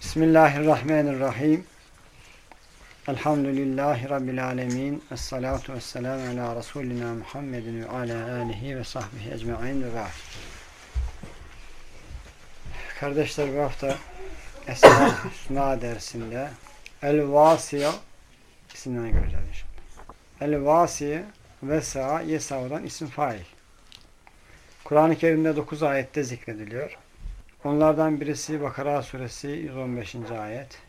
Bismillahirrahmanirrahim. Elhamdülillahi Rabbil alemin. Esselatu vesselamu ala Resulina Muhammedin ve ala alihi ve sahbihi ecma'in ve ba'd. Kardeşler bu hafta Esma Hüsna dersinde El-Vasiye isimlerini göreceğiz inşallah. El-Vasiye Vesa Yesav'dan isim fail. Kur'an-ı Kerim'de 9 ayette zikrediliyor. Onlardan birisi Bakara suresi 115. ayet.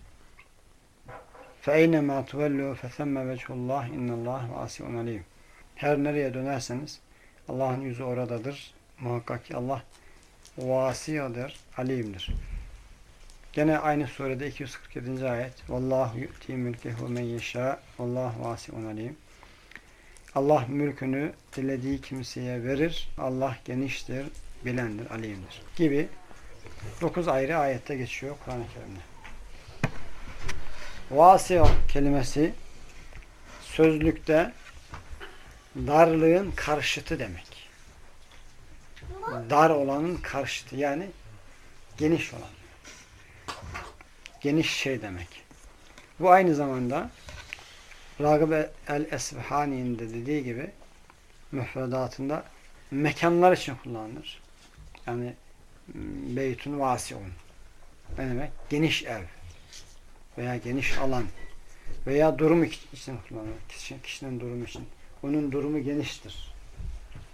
فَاَيْنَمَا تُوَلُّوا فَثَمَّ وَجْهُ اللّٰهِ اِنَّ اللّٰهِ وَاسِعٌ عَلِيمٌ Her nereye dönerseniz Allah'ın yüzü oradadır. Muhakkak ki Allah vasiyadır, alimdir. Gene aynı surede 247. ayet. Vallahu yu'ti mülkehu men yeşâ vallahu vasi'un alim. Allah mülkünü dilediği kimseye verir. Allah geniştir, bilendir, alimdir. Gibi 9 ayrı ayette geçiyor Kur'an-ı Kerim'de. Vasiyo kelimesi sözlükte darlığın karşıtı demek. Dar olanın karşıtı yani geniş olan. Geniş şey demek. Bu aynı zamanda Ragıb el-Esbihani'nin de dediği gibi müfredatında mekanlar için kullanılır. Yani beytun vasiun. Ne demek? Geniş ev veya geniş alan veya durum için kullanılır. Kişi, kişinin durumu için. Onun durumu geniştir.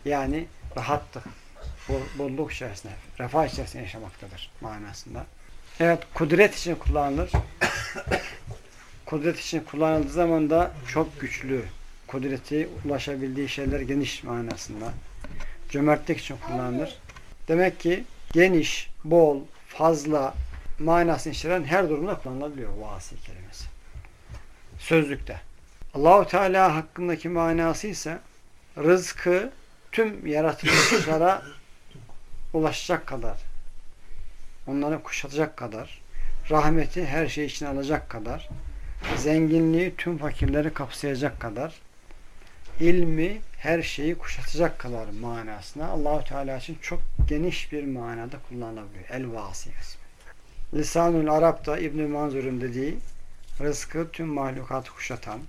Yani rahattık. Bolluk içerisinde, refah içerisinde yaşamaktadır manasında. Evet, kudret için kullanılır. kudret için kullanıldığı zaman da çok güçlü. Kudreti ulaşabildiği şeyler geniş manasında. Cömertlik için kullanılır. Demek ki geniş, bol, fazla manasını içeren her durumda kullanılabiliyor vasi kelimesi. Sözlükte. Allahu Teala hakkındaki manası ise rızkı tüm yaratılmışlara ulaşacak kadar, onları kuşatacak kadar, rahmeti her şey için alacak kadar, zenginliği tüm fakirleri kapsayacak kadar, ilmi her şeyi kuşatacak kadar manasına Allahu Teala için çok geniş bir manada kullanılabiliyor. El-Vasi ismi. Lisanul Arap'ta İbn Manzur'un dediği rızkı tüm mahlukatı kuşatan,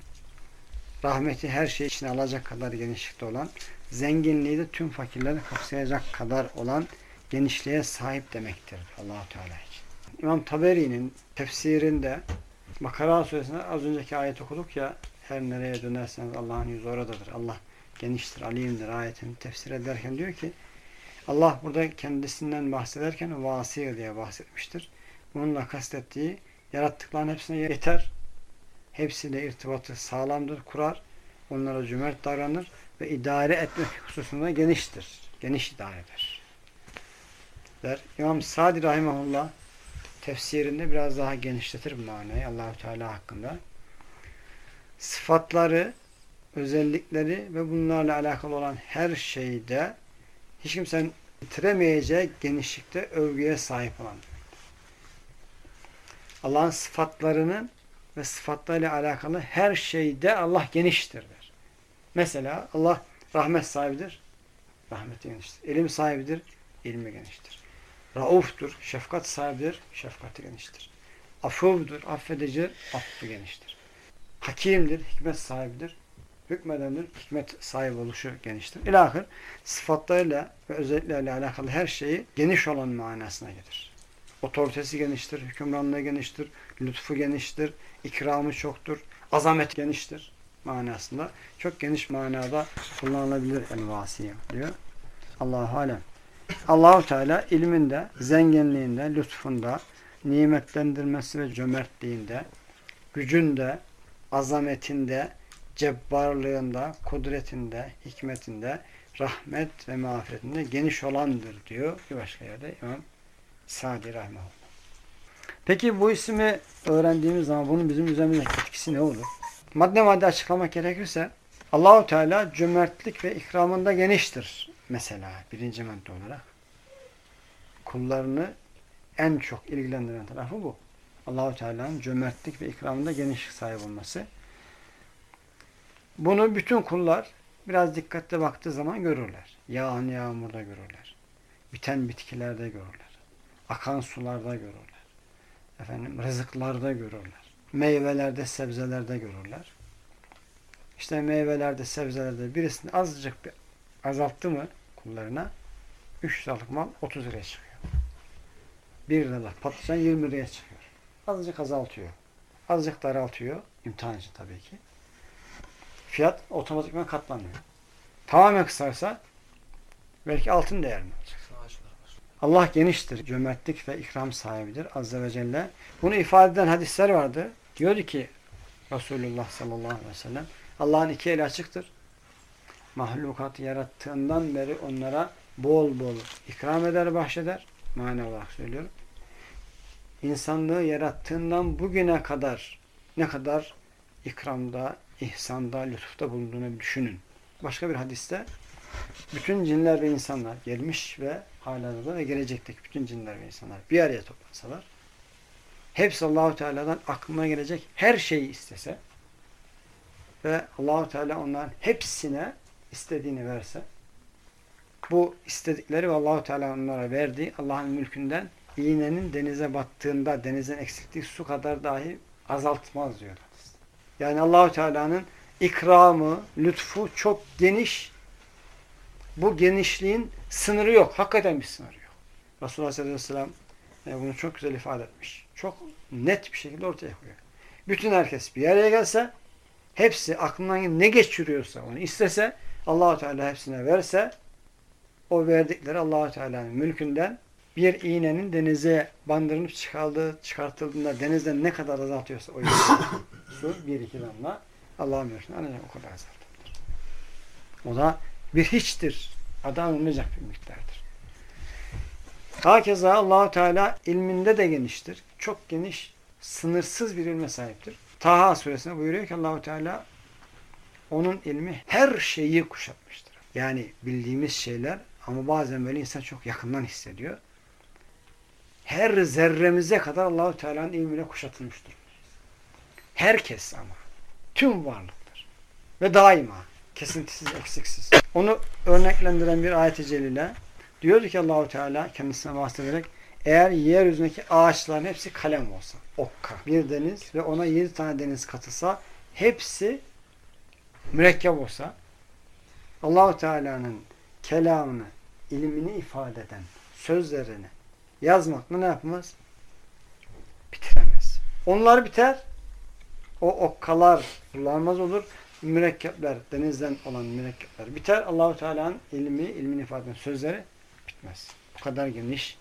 rahmeti her şey için alacak kadar genişlikte olan, zenginliği de tüm fakirleri kapsayacak kadar olan genişliğe sahip demektir Allahu Teala için. İmam Taberi'nin tefsirinde Bakara suresinde az önceki ayet okuduk ya her nereye dönerseniz Allah'ın yüzü oradadır. Allah geniştir, alimdir ayetini tefsir ederken diyor ki Allah burada kendisinden bahsederken vasi diye bahsetmiştir. Bununla kastettiği yarattıkların hepsine yeter. Hepsiyle irtibatı sağlamdır, kurar. Onlara cömert davranır ve idare etmek hususunda geniştir. Geniş idare eder. Der. İmam Sadi Rahimahullah tefsirinde biraz daha genişletir bu manayı Allahu Teala hakkında. Sıfatları, özellikleri ve bunlarla alakalı olan her şeyde hiç kimsenin bitiremeyeceği genişlikte övgüye sahip olan. Allah'ın sıfatlarının ve sıfatlarıyla alakalı her şeyde Allah geniştir der. Mesela Allah rahmet sahibidir. Rahmeti geniştir. İlim sahibidir. ilmi geniştir. Rauftur. Şefkat sahibidir. Şefkati geniştir. Afuvdur. Affedicidir. Affı geniştir. Hakimdir. Hikmet sahibidir. Hükmedendir. Hikmet sahibi oluşu geniştir. İlahir sıfatlarıyla ve özelliklerle alakalı her şeyi geniş olan manasına gelir. Otoritesi geniştir. Hükümranlığı geniştir. Lütfu geniştir. ikramı çoktur. Azamet geniştir manasında. Çok geniş manada kullanılabilir el-vasiye diyor. Allahu alem. Allahu Teala ilminde, zenginliğinde, lütfunda, nimetlendirmesi ve cömertliğinde, gücünde, azametinde, cebbarlığında, kudretinde, hikmetinde, rahmet ve mağfiretinde geniş olandır diyor. Bir başka yerde İmam Sadi Rahimahullah. Peki bu ismi öğrendiğimiz zaman bunun bizim üzerimizdeki etkisi ne olur? Madde madde açıklamak gerekirse Allahu Teala cömertlik ve ikramında geniştir. Mesela birinci madde olarak. Kullarını en çok ilgilendiren tarafı bu. Allahu Teala'nın cömertlik ve ikramında geniş sahip olması. Bunu bütün kullar biraz dikkatle baktığı zaman görürler. Yağan yağmurda görürler. Biten bitkilerde görürler. Akan sularda görürler. efendim rızıklarda görürler. Meyvelerde, sebzelerde görürler. İşte meyvelerde, sebzelerde birisini azıcık bir azalttı mı kullarına 3 liralık mal 30 liraya çıkıyor. 1 liralık patlıcan 20 liraya çıkıyor. Azıcık azaltıyor. Azıcık daraltıyor. İmtihan için tabii ki. Fiyat otomatikman katlanıyor. Tamamen kısarsa belki altın değerinde olacak. Allah geniştir, cömertlik ve ikram sahibidir Azze ve Celle. Bunu ifade eden hadisler vardı. Diyordu ki Resulullah sallallahu aleyhi ve sellem Allah'ın iki eli açıktır. Mahlukatı yarattığından beri onlara bol bol ikram eder, bahşeder. Mane olarak söylüyorum. İnsanlığı yarattığından bugüne kadar ne kadar ikramda, ihsanda, lütufta bulunduğunu düşünün. Başka bir hadiste bütün cinler ve insanlar gelmiş ve hala ve gelecekteki bütün cinler ve insanlar bir araya toplansalar hepsi Allahu Teala'dan aklına gelecek her şeyi istese ve Allahu Teala onların hepsine istediğini verse bu istedikleri ve Allahu Teala onlara verdiği Allah'ın mülkünden iğnenin denize battığında denizin eksikliği su kadar dahi azaltmaz diyor. Yani Allahu Teala'nın ikramı, lütfu çok geniş. Bu genişliğin sınırı yok. Hakikaten bir sınırı yok. Resulullah sallallahu aleyhi ve sellem e, bunu çok güzel ifade etmiş. Çok net bir şekilde ortaya koyuyor. Bütün herkes bir araya gelse hepsi aklından ne geçiriyorsa onu istese Allahu Teala hepsine verse o verdikleri Allahu Teala'nın mülkünden bir iğnenin denize bandırılıp çıkardığı, çıkartıldığında denizden ne kadar azaltıyorsa o su bir iki damla Allah'ın mülkünden ancak o kadar azaltılır. O da bir hiçtir. Adı anılmayacak bir miktardır. Hakeza Allahu Teala ilminde de geniştir. Çok geniş, sınırsız bir ilme sahiptir. Taha suresinde buyuruyor ki Allahu Teala onun ilmi her şeyi kuşatmıştır. Yani bildiğimiz şeyler ama bazen böyle insan çok yakından hissediyor. Her zerremize kadar Allahu Teala'nın ilmiyle kuşatılmıştır. Herkes ama. Tüm varlıklar. Ve daima. Kesintisiz, eksiksiz. Onu örneklendiren bir ayet-i celile diyordu ki Allahu Teala kendisine bahsederek eğer yeryüzündeki ağaçların hepsi kalem olsa, okka, bir deniz ve ona yedi tane deniz katılsa hepsi mürekkep olsa Allahu Teala'nın kelamını, ilmini ifade eden sözlerini yazmakla ne yapmaz? Bitiremez. Onlar biter. O okkalar kullanmaz olur. Mürekkepler, denizden olan mürekkepler biter. Allahu Teala'nın ilmi, ilmin ifade eden sözleri bitmez. Bu kadar geniş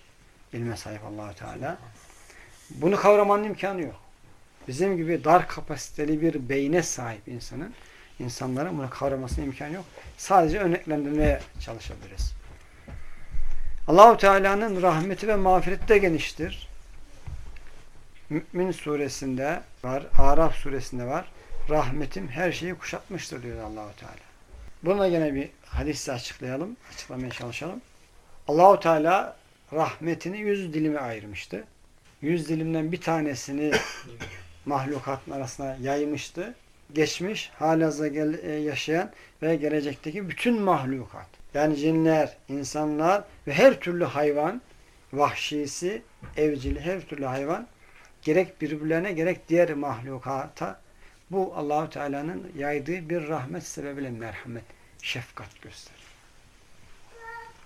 ilme sahip Allahu Teala. Bunu kavramanın imkanı yok. Bizim gibi dar kapasiteli bir beyne sahip insanın insanların bunu kavramasına imkan yok. Sadece örneklendirmeye çalışabiliriz. Allahu Teala'nın rahmeti ve mağfireti de geniştir. Mü'min suresinde var, Araf suresinde var. Rahmetim her şeyi kuşatmıştır diyor Allahu Teala. Buna gene bir hadisle açıklayalım, açıklamaya çalışalım. Allahu Teala rahmetini yüz dilime ayırmıştı. Yüz dilimden bir tanesini mahlukatın arasına yaymıştı. Geçmiş, halihazırda e, yaşayan ve gelecekteki bütün mahlukat. Yani cinler, insanlar ve her türlü hayvan, vahşisi, evcil her türlü hayvan gerek birbirlerine gerek diğer mahlukata bu Allahu Teala'nın yaydığı bir rahmet sebebiyle merhamet, şefkat gösterir.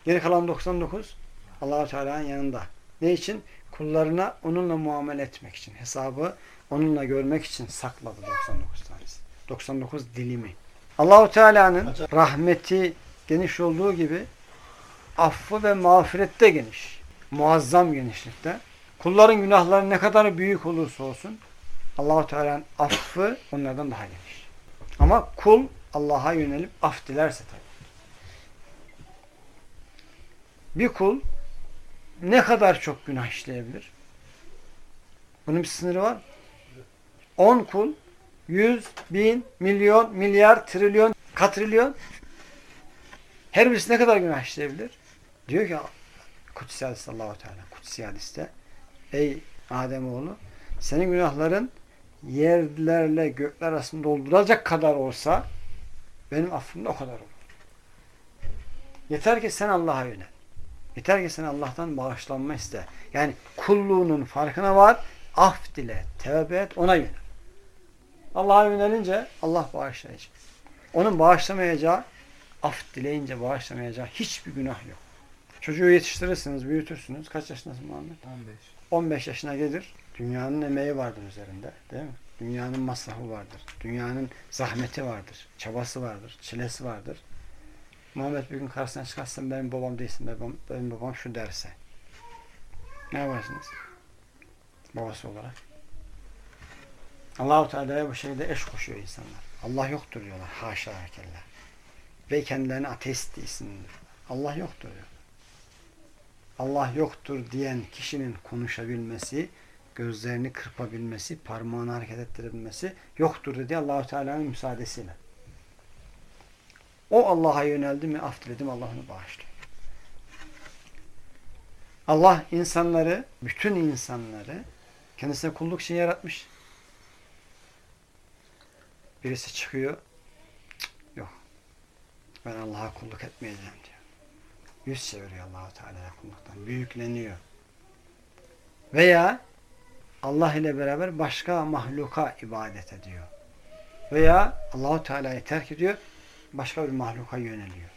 Geri kalan 99 Allahu Teala'nın yanında. Ne için? Kullarına onunla muamele etmek için. Hesabı onunla görmek için sakladı 99 tanesi. 99 dilimi. Allahu Teala'nın rahmeti geniş olduğu gibi affı ve mağfirette geniş. Muazzam genişlikte. Kulların günahları ne kadar büyük olursa olsun Allahu Teala'nın affı onlardan daha geniş. Ama kul Allah'a yönelip af dilerse tabii. Bir kul ne kadar çok günah işleyebilir? Bunun bir sınırı var. 10 kul 100, bin, milyon, milyar, trilyon, katrilyon her birisi ne kadar günah işleyebilir? Diyor ki Kutsi Hadis Allah-u Teala Kutsi Hadis'te Ey Ademoğlu senin günahların yerlerle gökler arasında dolduracak kadar olsa benim affım da o kadar olur. Yeter ki sen Allah'a yönel. Yeter ki sen Allah'tan bağışlanma iste. Yani kulluğunun farkına var Af dile, tevbe et, ona yönel. Allah'a yönelince Allah bağışlayacak. Onun bağışlamayacağı, af dileyince bağışlamayacağı hiçbir günah yok. Çocuğu yetiştirirsiniz, büyütürsünüz. Kaç yaşındasın Muhammed? 15. 15 yaşına gelir. Dünyanın emeği vardır üzerinde. Değil mi? Dünyanın masrafı vardır. Dünyanın zahmeti vardır. Çabası vardır. Çilesi vardır. Muhammed bir gün karşısına çıkarsan benim babam değilsin. Benim, benim babam şu derse. Ne yaparsınız? Babası olarak. Allahu Teala'ya bu şeyde eş koşuyor insanlar. Allah yoktur diyorlar. Haşa kella. Ve kendilerini ateist değilsin diyorlar. Allah yoktur diyor. Allah yoktur diyen kişinin konuşabilmesi, gözlerini kırpabilmesi, parmağını hareket ettirebilmesi yoktur dedi Allahu Teala'nın müsaadesiyle. O Allah'a yöneldi mi, af diledim Allah bağışlıyor. Allah insanları, bütün insanları kendisine kulluk için yaratmış. Birisi çıkıyor, "Cık, yok ben Allah'a kulluk etmeyeceğim diyor. Yüz çeviriyor Allahu Teala'ya kulluktan. Büyükleniyor. Veya Allah ile beraber başka mahluka ibadet ediyor. Veya Allahu Teala'yı terk ediyor, başka bir mahluka yöneliyor.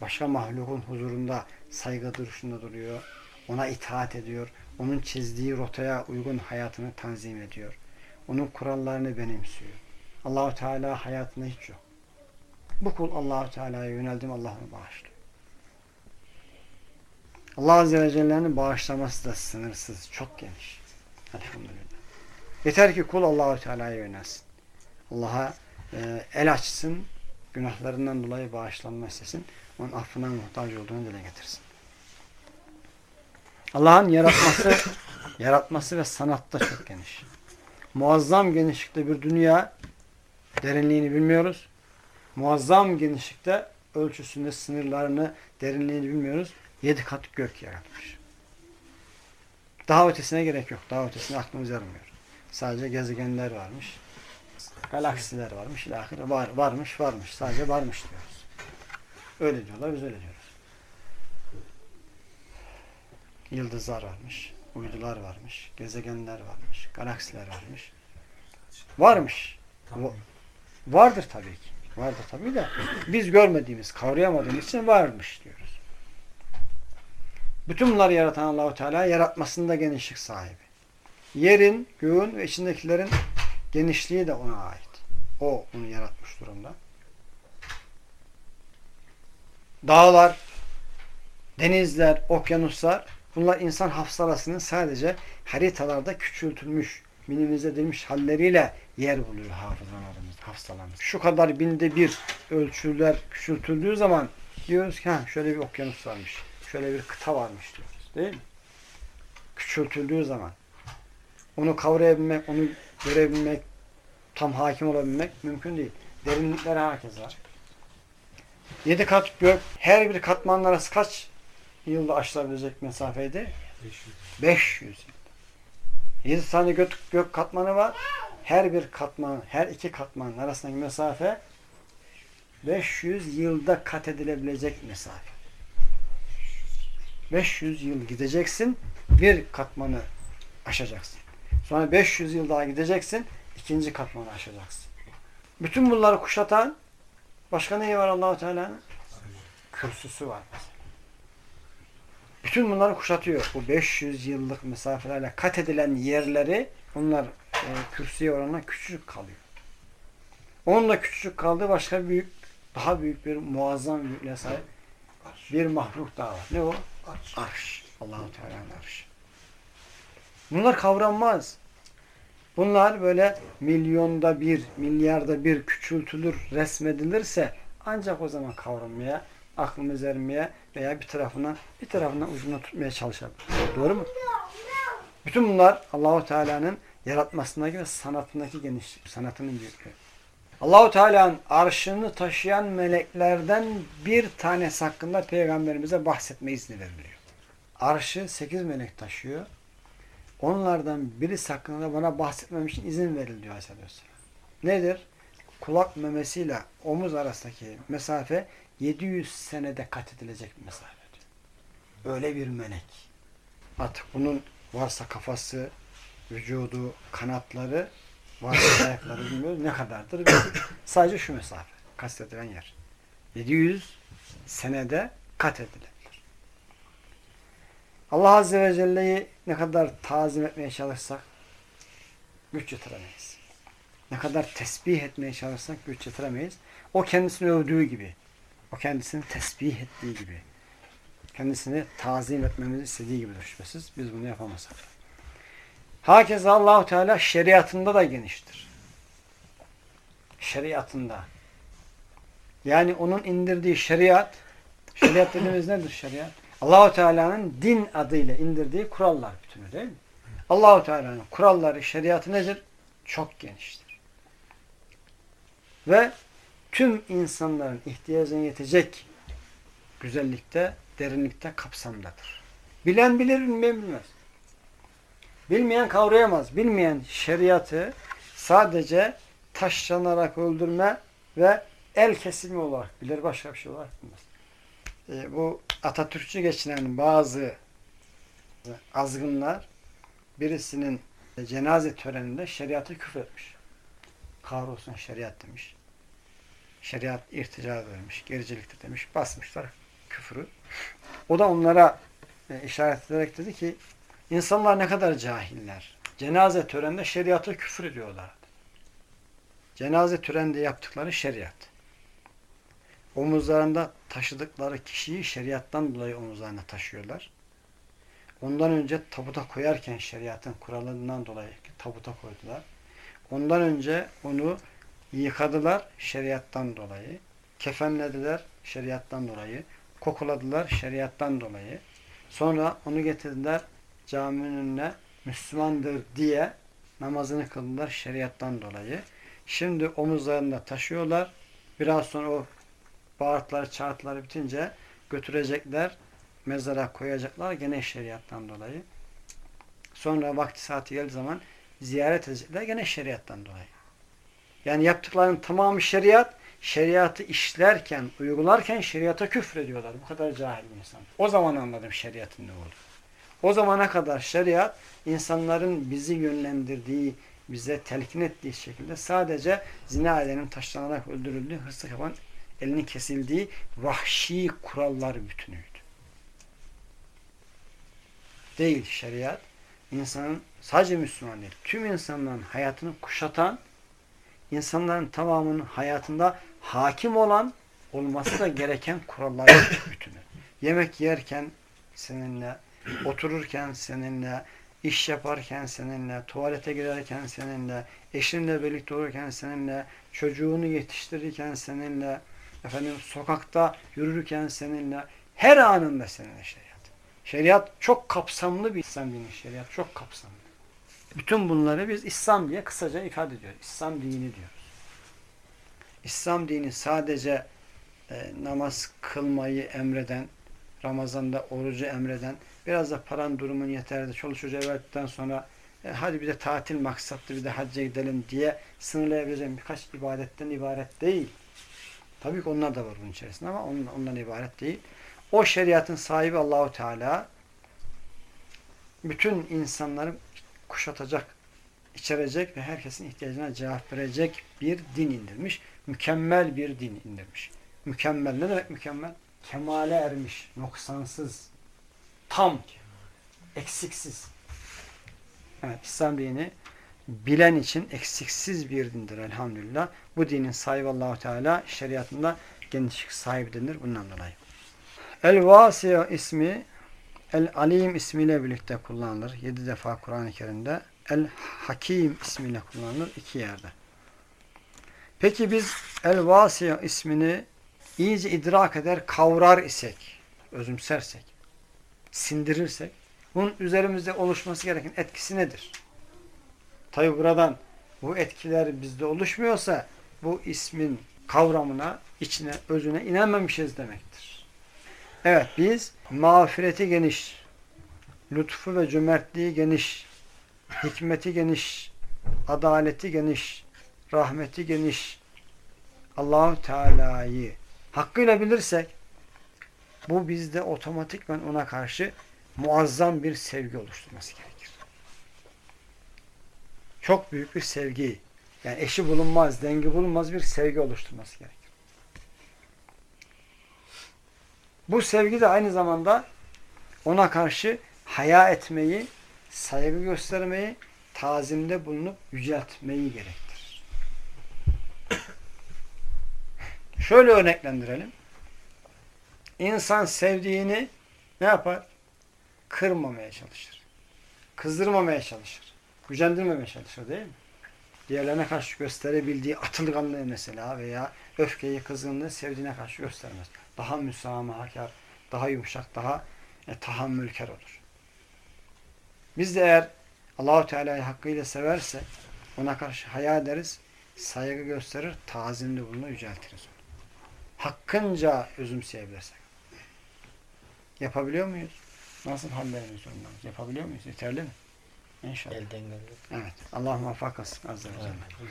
Başka mahlukun huzurunda saygı duruşunda duruyor. Ona itaat ediyor. Onun çizdiği rotaya uygun hayatını tanzim ediyor. Onun kurallarını benimsiyor. Allahu Teala hayatında hiç yok. Bu kul Allahu Teala'ya yöneldim Allah onu bağışlıyor. Allah Azze ve Celle'nin bağışlaması da sınırsız, çok geniş. Elhamdülillah. Yeter ki kul Allahu Teala'ya yönelsin. Allah'a e, el açsın, günahlarından dolayı bağışlanma istesin. Onun affına muhtaç olduğunu dile getirsin. Allah'ın yaratması yaratması ve sanatta çok geniş. Muazzam genişlikte bir dünya derinliğini bilmiyoruz. Muazzam genişlikte ölçüsünde sınırlarını, derinliğini bilmiyoruz. Yedi kat gök yaratmış. Daha ötesine gerek yok. Daha ötesine aklımız ermiyor. Sadece gezegenler varmış. Galaksiler varmış. İlahir var, varmış, varmış. Sadece varmış diyoruz. Öyle diyorlar, biz öyle diyoruz. Yıldızlar varmış. Uydular varmış. Gezegenler varmış. Galaksiler varmış. Varmış. Tamam. Vardır tabii ki. Vardır tabii de biz görmediğimiz, kavrayamadığımız için varmış diyoruz. Bütün bunları yaratan Allahu Teala yaratmasında genişlik sahibi. Yerin, göğün ve içindekilerin genişliği de ona ait. O onu yaratmış durumda. Dağlar, denizler, okyanuslar bunlar insan hafsalasının sadece haritalarda küçültülmüş, minimize edilmiş halleriyle yer buluyor hafızalarımız, hafızalarımız. Şu kadar binde bir ölçüler küçültüldüğü zaman diyoruz ki ha, şöyle bir okyanus varmış, şöyle bir kıta varmış diyoruz. Değil mi? Küçültüldüğü zaman onu kavrayabilmek, onu görebilmek, tam hakim olabilmek mümkün değil. Derinlikler herkes var. Yedi kat gök, her bir katmanın arası kaç yılda aşılabilecek mesafeydi? 500. 500 yıl. 7 tane gök, gök katmanı var. Her bir katman, her iki katmanın arasındaki mesafe 500 yılda kat edilebilecek mesafe. 500 yıl gideceksin, bir katmanı aşacaksın. Sonra 500 yıl daha gideceksin, ikinci katmanı aşacaksın. Bütün bunları kuşatan başka neyi var Allahu Teala'nın? Kürsüsü var mesela. Bütün bunları kuşatıyor. Bu 500 yıllık mesafelerle kat edilen yerleri onlar e, kürsüye oranla küçücük kalıyor. Onun da küçücük kaldığı başka büyük, daha büyük bir muazzam büyüklüğe sahip bir mahluk daha var. Ne o? Arş. Arş. Allahu Teala'nın arşı. Bunlar kavranmaz. Bunlar böyle milyonda bir, milyarda bir küçültülür, resmedilirse ancak o zaman kavranmaya, aklımız ermeye veya bir tarafına bir tarafından ucuna tutmaya çalışabilir. Doğru mu? Bütün bunlar Allahu Teala'nın yaratmasındaki ve sanatındaki genişlik, sanatının büyüklüğü. Allahu Teala'nın arşını taşıyan meleklerden bir tanesi hakkında peygamberimize bahsetme izni veriliyor. Arşı sekiz melek taşıyor. Onlardan birisi hakkında da bana bahsetmem için izin veriliyor Aleyhisselatü Vesselam. Nedir? Kulak memesiyle omuz arasındaki mesafe 700 senede kat edilecek mesafe. diyor. Öyle bir melek. Artık bunun varsa kafası, vücudu, kanatları, varlık ayakları bilmiyoruz ne kadardır. Sadece şu mesafe kastedilen yer. 700 senede kat edilebilir. Allah Azze ve Celle'yi ne kadar tazim etmeye çalışsak güç yetiremeyiz. Ne kadar tesbih etmeye çalışsak güç yetiremeyiz. O kendisini övdüğü gibi, o kendisini tesbih ettiği gibi, kendisini tazim etmemizi istediği gibi şüphesiz biz bunu yapamazsak. Hakeza Allahu Teala şeriatında da geniştir. Şeriatında. Yani onun indirdiği şeriat, şeriat dediğimiz nedir şeriat? Allahu Teala'nın din adıyla indirdiği kurallar bütünü değil mi? Allahu Teala'nın kuralları, şeriatı nedir? Çok geniştir. Ve tüm insanların ihtiyacına yetecek güzellikte, derinlikte, kapsamdadır. Bilen bilir, bilmez. Bilmeyen kavrayamaz. Bilmeyen şeriatı sadece taşlanarak öldürme ve el kesimi olarak bilir. Başka bir şey olarak bilmez. E, bu Atatürkçü geçinen bazı azgınlar birisinin cenaze töreninde şeriatı küfretmiş. Kahrolsun şeriat demiş. Şeriat irtica vermiş, gericiliktir demiş. Basmışlar küfürü. O da onlara e, işaret ederek dedi ki insanlar ne kadar cahiller. Cenaze töreninde şeriatı küfür ediyorlar. Cenaze töreninde yaptıkları şeriat. Omuzlarında taşıdıkları kişiyi şeriattan dolayı omuzlarına taşıyorlar. Ondan önce tabuta koyarken şeriatın kuralından dolayı tabuta koydular. Ondan önce onu yıkadılar şeriattan dolayı. Kefenlediler şeriattan dolayı. Kokuladılar şeriattan dolayı. Sonra onu getirdiler caminin önüne Müslümandır diye namazını kıldılar şeriattan dolayı. Şimdi omuzlarında taşıyorlar. Biraz sonra o bağırtıları, çağırtıları bitince götürecekler, mezara koyacaklar gene şeriattan dolayı. Sonra vakti saati geldiği zaman ziyaret edecekler gene şeriattan dolayı. Yani yaptıklarının tamamı şeriat, şeriatı işlerken, uygularken şeriata küfrediyorlar. Bu kadar cahil insan. O zaman anladım şeriatın ne olduğunu. O zamana kadar şeriat insanların bizi yönlendirdiği, bize telkin ettiği şekilde sadece zina edenin taşlanarak öldürüldüğü, hırsızlık yapan elinin kesildiği vahşi kurallar bütünüydü. Değil şeriat. insanın sadece Müslüman değil, tüm insanların hayatını kuşatan, insanların tamamının hayatında hakim olan, olması da gereken kurallar bütünü. Yemek yerken seninle, otururken seninle, iş yaparken seninle, tuvalete girerken seninle, eşinle birlikte olurken seninle, çocuğunu yetiştirirken seninle, efendim sokakta yürürken seninle, her anında seninle şeriat. Şeriat çok kapsamlı bir İslam dini. Şeriat çok kapsamlı. Bütün bunları biz İslam diye kısaca ifade ediyoruz. İslam dini diyoruz. İslam dini sadece e, namaz kılmayı emreden, Ramazan'da orucu emreden, biraz da paran durumun yeterli, çoluk çocuğa verdikten sonra e, hadi bir de tatil maksatlı bir de hacca gidelim diye sınırlayabileceğim birkaç ibadetten ibaret değil. Tabii ki onlar da var bunun içerisinde ama ondan, ondan ibaret değil. O şeriatın sahibi Allahu Teala bütün insanları kuşatacak, içerecek ve herkesin ihtiyacına cevap verecek bir din indirmiş. Mükemmel bir din indirmiş. Mükemmel ne demek mükemmel? Kemale ermiş, noksansız, tam, eksiksiz. Evet, İslam dini bilen için eksiksiz bir dindir elhamdülillah. Bu dinin sahibi Allahu Teala şeriatında genişlik sahibi denir bundan dolayı. El-Vasiya ismi El-Alim ismiyle birlikte kullanılır. Yedi defa Kur'an-ı Kerim'de. El-Hakim ismiyle kullanılır. iki yerde. Peki biz El-Vasiya ismini iyice idrak eder, kavrar isek, özümsersek, sindirirsek, bunun üzerimizde oluşması gereken etkisi nedir? Tabi buradan bu etkiler bizde oluşmuyorsa bu ismin kavramına, içine, özüne inanmamışız demektir. Evet biz mağfireti geniş, lütfu ve cömertliği geniş, hikmeti geniş, adaleti geniş, rahmeti geniş, Allahu Teala'yı hakkıyla bilirsek bu bizde otomatikman ona karşı muazzam bir sevgi oluşturması gerekir. çok büyük bir sevgi, yani eşi bulunmaz, dengi bulunmaz bir sevgi oluşturması gerekir. Bu sevgi de aynı zamanda ona karşı haya etmeyi, saygı göstermeyi, tazimde bulunup yüceltmeyi gerektirir. Şöyle örneklendirelim. İnsan sevdiğini ne yapar? Kırmamaya çalışır. Kızdırmamaya çalışır. Gücendirmemeye çalışır değil mi? Diğerlerine karşı gösterebildiği atılganlığı mesela veya öfkeyi, kızgınlığı sevdiğine karşı göstermez. Daha müsamahakar, daha yumuşak, daha e, tahammülkar olur. Biz de eğer Allahu Teala'yı hakkıyla severse ona karşı hayal ederiz, saygı gösterir, tazimli bulunur, yüceltiriz onu. Hakkınca özümseyebilirsek. Yapabiliyor muyuz? Nasıl hallerimiz durumlarımız? Yapabiliyor muyuz? Yeterli mi? İnşallah. Elden geliyor. Evet. Allah muvaffak olsun Azze ve Celle.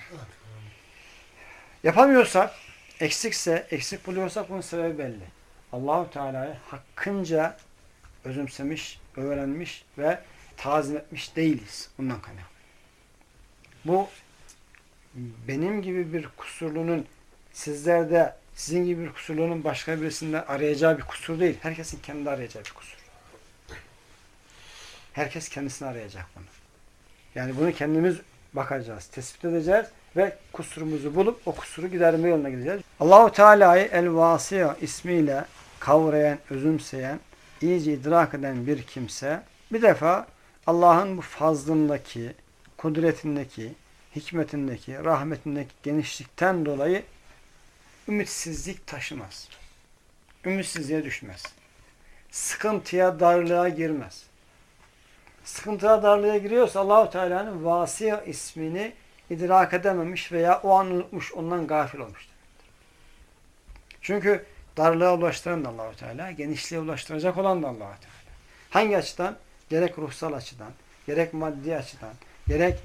Yapamıyorsak, eksikse, eksik buluyorsak bunun sebebi belli. Allahu Teala'yı hakkınca özümsemiş, öğrenmiş ve tazim etmiş değiliz. Bundan kaynaklı. Bu benim gibi bir kusurlunun sizlerde sizin gibi bir kusurlunun başka birisinden arayacağı bir kusur değil. Herkesin kendi arayacağı bir kusur. Herkes kendisini arayacak bunu. Yani bunu kendimiz bakacağız, tespit edeceğiz ve kusurumuzu bulup o kusuru giderme yoluna gideceğiz. Allahu Teala'yı El-Vasiya ismiyle kavrayan, özümseyen, iyice idrak eden bir kimse bir defa Allah'ın bu fazlındaki, kudretindeki, hikmetindeki, rahmetindeki genişlikten dolayı ümitsizlik taşımaz. Ümitsizliğe düşmez. Sıkıntıya, darlığa girmez. Sıkıntıya, darlığa giriyorsa Allahu Teala'nın Vasiya ismini idrak edememiş veya o an unutmuş, ondan gafil olmuş demektir. Çünkü darlığa ulaştıran da Allahu Teala, genişliğe ulaştıracak olan da Allahu Teala. Hangi açıdan? Gerek ruhsal açıdan, gerek maddi açıdan, gerek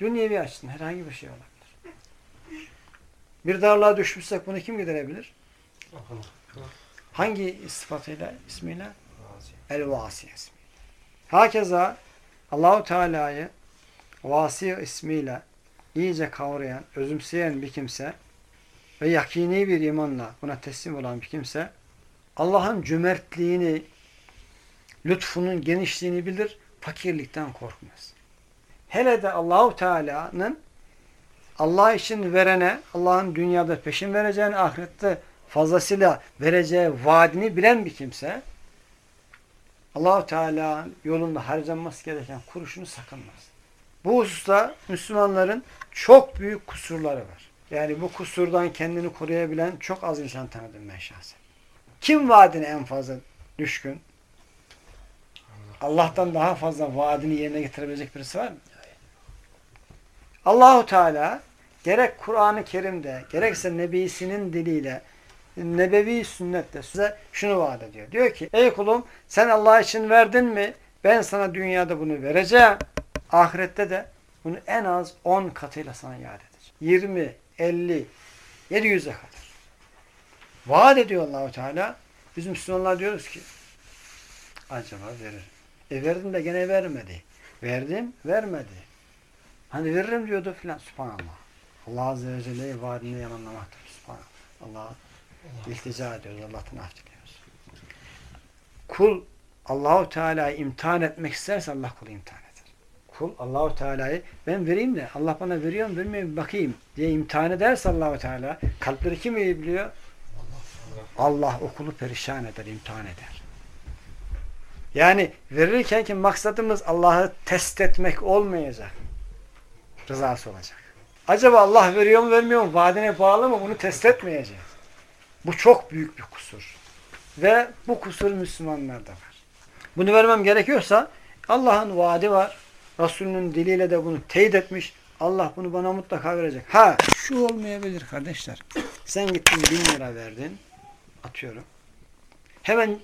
dünyevi açıdan herhangi bir şey olabilir. Bir darlığa düşmüşsek bunu kim giderebilir? Hangi sıfatıyla, ismiyle? El-Vasi ismiyle. Hakeza Allahu Teala'yı Vasi ismiyle iyice kavrayan, özümseyen bir kimse ve yakini bir imanla buna teslim olan bir kimse Allah'ın cömertliğini, lütfunun genişliğini bilir, fakirlikten korkmaz. Hele de Allahu Teala'nın Allah için verene, Allah'ın dünyada peşin vereceğini, ahirette fazlasıyla vereceği vaadini bilen bir kimse Allahu Teala yolunda harcanması gereken kuruşunu sakınmaz. Bu hususta Müslümanların çok büyük kusurları var. Yani bu kusurdan kendini koruyabilen çok az insan tanıdım ben şahsen. Kim vaadine en fazla düşkün? Allah'tan daha fazla vaadini yerine getirebilecek birisi var mı? Allahu Teala gerek Kur'an-ı Kerim'de gerekse Nebisinin diliyle nebevi sünnette size şunu vaat ediyor. Diyor ki ey kulum sen Allah için verdin mi? Ben sana dünyada bunu vereceğim. Ahirette de bunu en az 10 katıyla sana iade edeceğim. 20, 50, 700'e kadar. Vaat ediyor Allahu Teala. Biz Müslümanlar diyoruz ki acaba verir. E verdim de gene vermedi. Verdim, vermedi. Hani veririm diyordu filan. Subhanallah. Allah Azze ve Celle'yi vaadini yalanlamaktır. Subhanallah. Allah iltica ediyoruz. Allah'tan af diliyoruz. Kul Allahu Teala'yı imtihan etmek isterse Allah kulu imtihan eder. Kul Allahu Teala'yı ben vereyim de Allah bana veriyor mu vermiyor mu bakayım diye imtihan ederse Allahu Teala kalpleri kim iyi biliyor? Allah o kulu perişan eder, imtihan eder. Yani verirken ki maksadımız Allah'ı test etmek olmayacak. Rızası olacak. Acaba Allah veriyor mu vermiyor mu? Vaadine bağlı mı? Bunu test etmeyeceğiz. Bu çok büyük bir kusur. Ve bu kusur Müslümanlarda var. Bunu vermem gerekiyorsa Allah'ın vaadi var. Resulünün diliyle de bunu teyit etmiş. Allah bunu bana mutlaka verecek. Ha şu olmayabilir kardeşler. Sen gittin bin lira verdin. Atıyorum. Hemen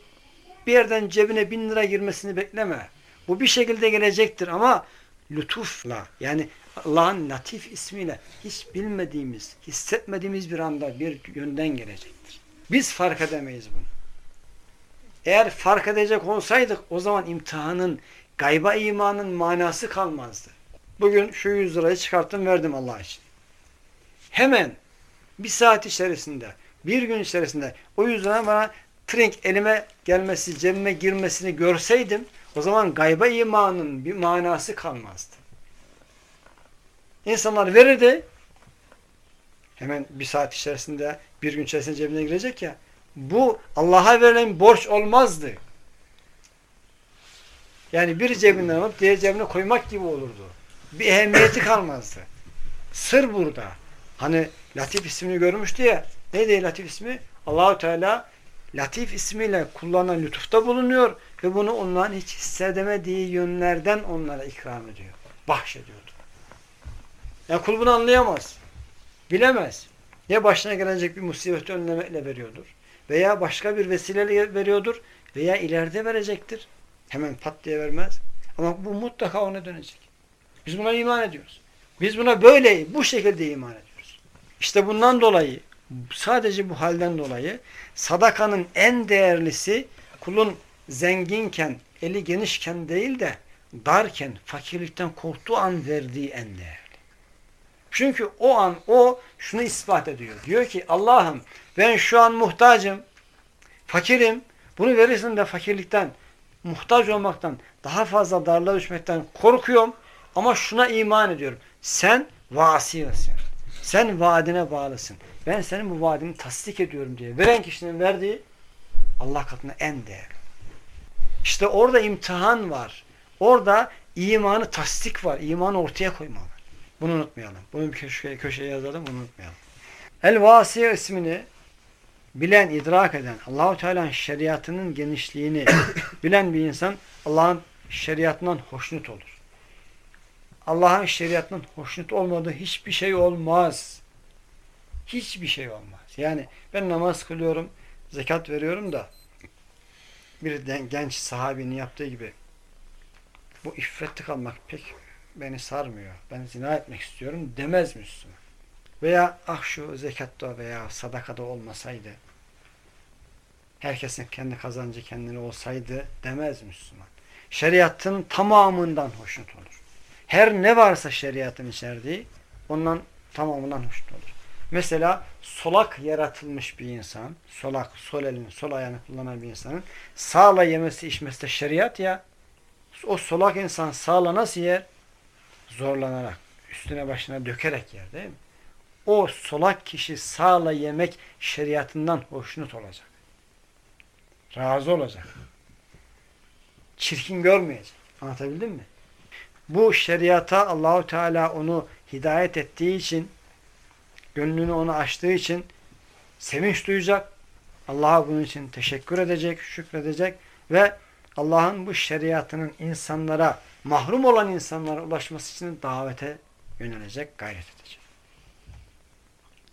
bir yerden cebine bin lira girmesini bekleme. Bu bir şekilde gelecektir ama lütufla yani Allah'ın latif ismiyle hiç bilmediğimiz, hissetmediğimiz bir anda bir yönden gelecektir. Biz fark edemeyiz bunu. Eğer fark edecek olsaydık o zaman imtihanın, gayba imanın manası kalmazdı. Bugün şu 100 lirayı çıkarttım verdim Allah için. Hemen bir saat içerisinde, bir gün içerisinde o 100 lira bana trink elime gelmesi, cebime girmesini görseydim o zaman gayba imanın bir manası kalmazdı. İnsanlar verirdi hemen bir saat içerisinde, bir gün içerisinde cebine girecek ya bu Allah'a verilen borç olmazdı. Yani bir cebinden alıp diğer cebine koymak gibi olurdu. Bir ehemmiyeti kalmazdı. Sır burada. Hani Latif ismini görmüştü ya. Neydi Latif ismi? Allahu Teala Latif ismiyle kullanılan lütufta bulunuyor ve bunu onların hiç hissedemediği yönlerden onlara ikram ediyor. Bahşediyordu. Yani kul bunu anlayamaz. Bilemez. Ya başına gelecek bir musibeti önlemekle veriyordur. Veya başka bir vesileyle veriyordur. Veya ileride verecektir. Hemen pat diye vermez. Ama bu mutlaka ona dönecek. Biz buna iman ediyoruz. Biz buna böyle, bu şekilde iman ediyoruz. İşte bundan dolayı, sadece bu halden dolayı sadakanın en değerlisi kulun zenginken, eli genişken değil de darken, fakirlikten korktuğu an verdiği en değerli. Çünkü o an o şunu ispat ediyor. Diyor ki Allah'ım ben şu an muhtacım, fakirim. Bunu verirsin de fakirlikten, muhtaç olmaktan, daha fazla darlığa düşmekten korkuyorum. Ama şuna iman ediyorum. Sen vasiyesin. Sen vaadine bağlısın. Ben senin bu vaadini tasdik ediyorum diye. Veren kişinin verdiği Allah katında en değerli. İşte orada imtihan var. Orada imanı tasdik var. İmanı ortaya koyma. Bunu unutmayalım. Bunu bir köşeye, köşeye yazalım. Bunu unutmayalım. El-Vasiye ismini bilen, idrak eden, Allahu Teala'nın şeriatının genişliğini bilen bir insan Allah'ın şeriatından hoşnut olur. Allah'ın şeriatının hoşnut olmadığı hiçbir şey olmaz. Hiçbir şey olmaz. Yani ben namaz kılıyorum, zekat veriyorum da bir genç sahabinin yaptığı gibi bu iffetli kalmak pek beni sarmıyor. Ben zina etmek istiyorum demez Müslüman. Veya ah şu zekatta veya sadakada olmasaydı herkesin kendi kazancı kendine olsaydı demez Müslüman. Şeriatın tamamından hoşnut olur. Her ne varsa şeriatın içerdiği ondan tamamından hoşnut olur. Mesela solak yaratılmış bir insan, solak, sol elini, sol ayağını kullanan bir insanın sağla yemesi, içmesi de şeriat ya. O solak insan sağla nasıl yer? Zorlanarak, üstüne başına dökerek yer değil mi? O solak kişi sağla yemek şeriatından hoşnut olacak. Razı olacak. Çirkin görmeyecek. Anlatabildim mi? Bu şeriata Allahu Teala onu hidayet ettiği için gönlünü ona açtığı için sevinç duyacak. Allah'a bunun için teşekkür edecek, şükredecek ve Allah'ın bu şeriatının insanlara, mahrum olan insanlara ulaşması için davete yönelecek, gayret edecek.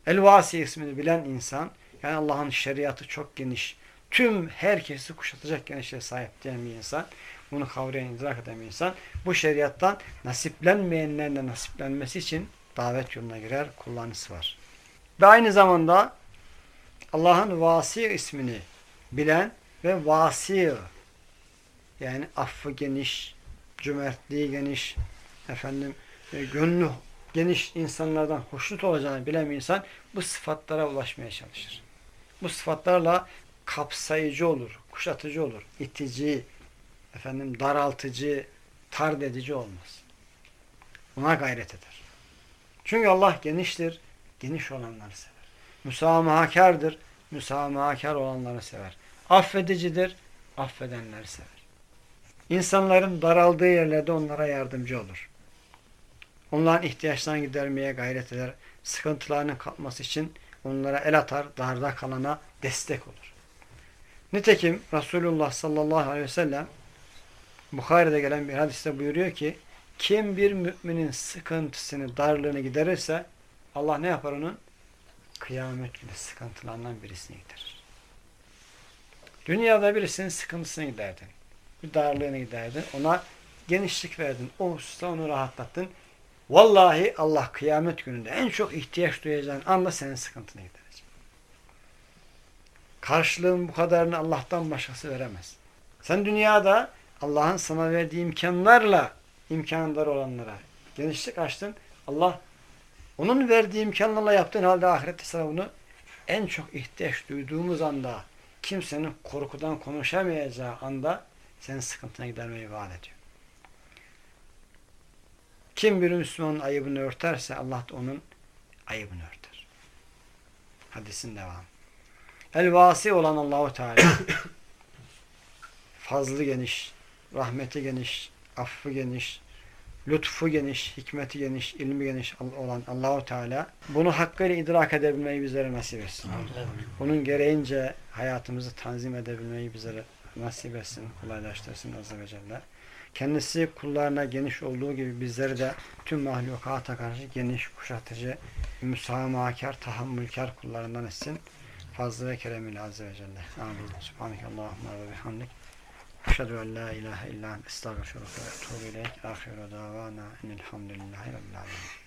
El-Vasi ismini bilen insan, yani Allah'ın şeriatı çok geniş, tüm herkesi kuşatacak genişliğe sahip diyen bir insan, bunu kavrayan, idrak eden bir insan, bu şeriattan nasiplenmeyenlerin de nasiplenmesi için davet yoluna girer, kullanısı var. Ve aynı zamanda Allah'ın Vasi ismini bilen ve Vasi yani affı geniş, cömertliği geniş, efendim e, gönlü geniş insanlardan hoşnut olacağını bilen insan bu sıfatlara ulaşmaya çalışır. Bu sıfatlarla kapsayıcı olur, kuşatıcı olur, itici, efendim daraltıcı, tard edici olmaz. Buna gayret eder. Çünkü Allah geniştir, geniş olanları sever. Müsamahakardır, müsamahakar olanları sever. Affedicidir, affedenleri sever. İnsanların daraldığı yerlerde onlara yardımcı olur. Onların ihtiyaçlarını gidermeye gayret eder. Sıkıntılarının kalkması için onlara el atar, darda kalana destek olur. Nitekim Resulullah sallallahu aleyhi ve sellem Bukhari'de gelen bir hadiste buyuruyor ki kim bir müminin sıkıntısını, darlığını giderirse Allah ne yapar onun? Kıyamet günü sıkıntılarından birisini giderir. Dünyada birisinin sıkıntısını giderdin. Bir darlığını giderdin. Ona genişlik verdin. O hususta onu rahatlattın. Vallahi Allah kıyamet gününde en çok ihtiyaç duyacağın anda senin sıkıntını giderecek. Karşılığın bu kadarını Allah'tan başkası veremez. Sen dünyada Allah'ın sana verdiği imkanlarla imkanları olanlara genişlik açtın. Allah onun verdiği imkanlarla yaptığın halde ahirette sana bunu en çok ihtiyaç duyduğumuz anda kimsenin korkudan konuşamayacağı anda senin sıkıntına gidermeyi vaat ediyor. Kim bir Müslümanın ayıbını örterse Allah da onun ayıbını örter. Hadisin devamı. El vasi olan Allahu Teala fazlı geniş, rahmeti geniş, affı geniş, lütfu geniş, hikmeti geniş, ilmi geniş olan Allahu Teala bunu hakkıyla idrak edebilmeyi bizlere nasip etsin. Bunun gereğince hayatımızı tanzim edebilmeyi bizlere nasip etsin, kolaylaştırsın Azze ve Celle. Kendisi kullarına geniş olduğu gibi bizleri de tüm mahlukata karşı geniş, kuşatıcı, müsamahakar, tahammülkar kullarından etsin. Fazla ve keremiyle Azze ve Celle. Amin. Subhaneke Allahümme ve bihamdik. Eşhedü en la ilahe illa estağfirullah ve etûbü ileyk. Ahiru davana enelhamdülillahi rabbil alemin.